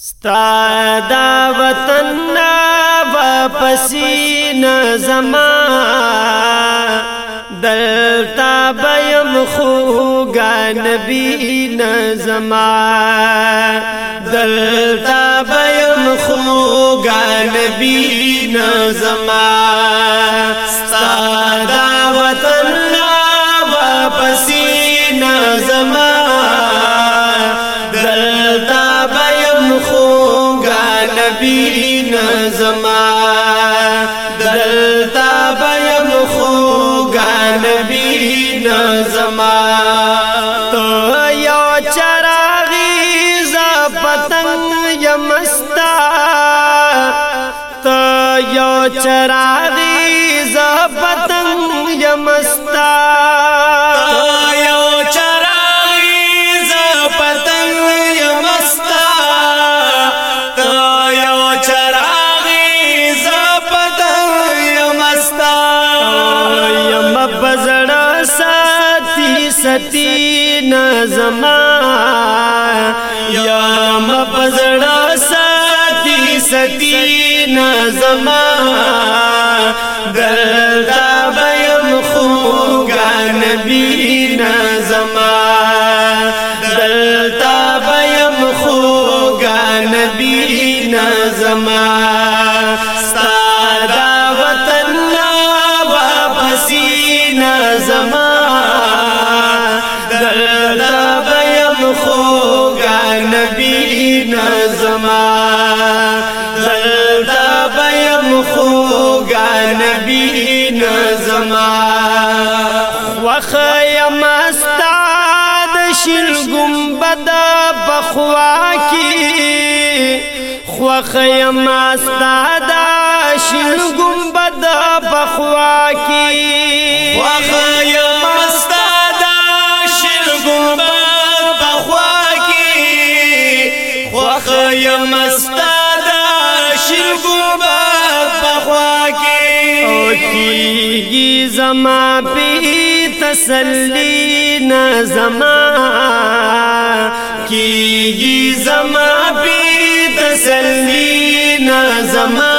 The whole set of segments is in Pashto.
ستا دا وطن نا واپسی نظما دلتا بیم خوگا نبی نظما دلتا بیم خوگا نبی نظما ستا دا وطن نبی نظما دلتا بیم خوگا نبی نظما تو یو چراغی چراریز پتنگ یمست تو یو چراغی ریز پتنگ ستی نظما یا مپزڑا ستی ستی نظما دلتا بیم خوگا نبی نظما دلتا بیم خوگا نبی نظما خوګا نبی نظما وخیا مستا د شل ګمبد بخوا کی خوخیا مستا د شل ګمبد بخوا کی زما پی تسلی نا زما کی زما پی تسلی نا زما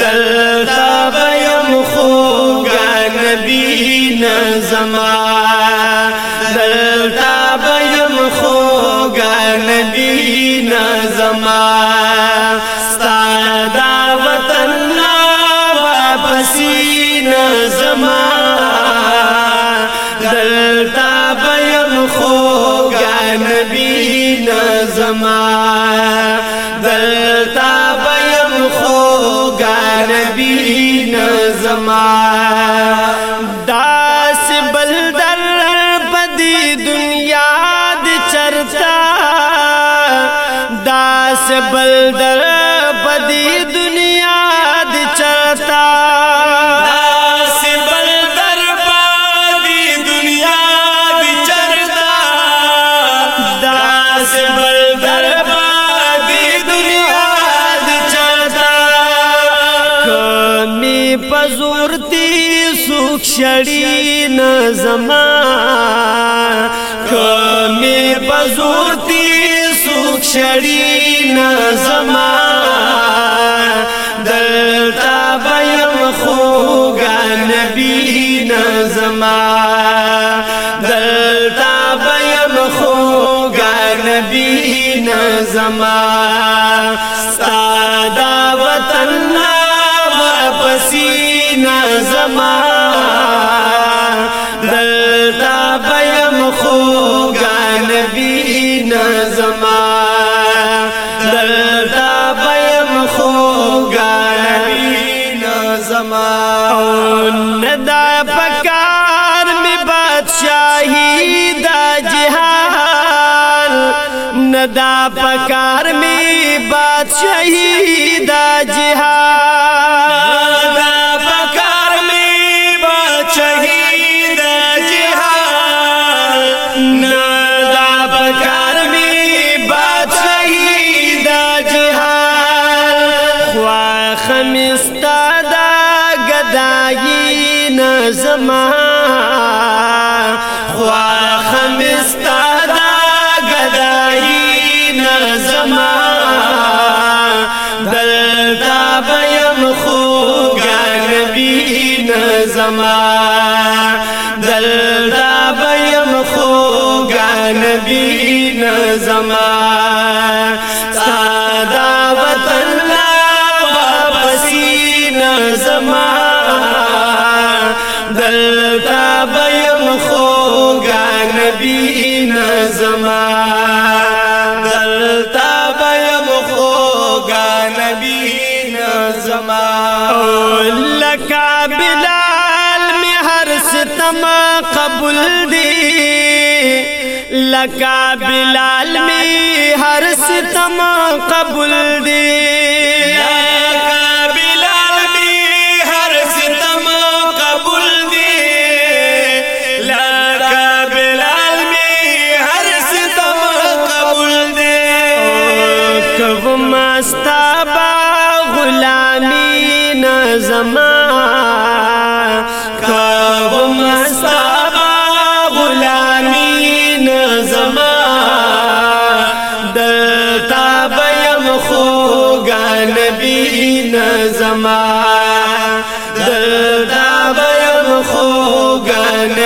دلتا بیم خوگا نبی نا زما دلتا بیم خوگا نبی نا ستا دا وطن لا واپسی دین زما دلتا بیم خوگا نبی نظما دلتا بیم خوگا نبی نظما دا می پزورتی سوک شړی نه زما کمی پزورتی سوک شړی نه زما دلتا بیم خوګا نبی نه زما دلتا بیم خوګا نبی نه زما ستا دلتا بیم ہو گائے زما دتا بہم ہو گائبین زمان ندا پکار میں بادشاہی دا جہان ندا پکار میں بادشاہی دا جہان نه زما خوا خمستا دا گدای نه زما دلتا بیم خوگا نبی نه زما دلتا بیم خوگا نبی نه زما دلتا بیم خوگا نبی نظما دلتا بیم خوگا نبی نظما لکا بلال می هر ستم قبول دی لکا بلال می هر ستم قبول دی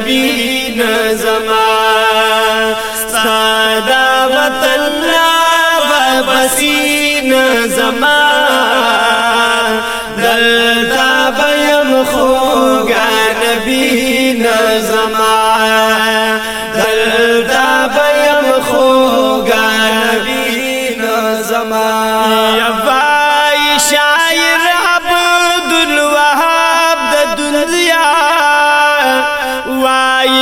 نبی زمان سادا وطن لا بسی زمان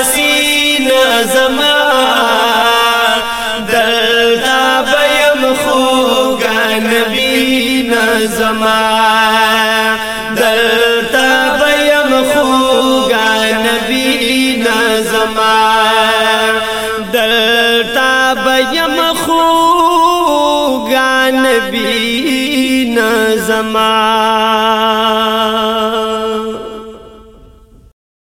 حسین زما دلتا بیم خوگا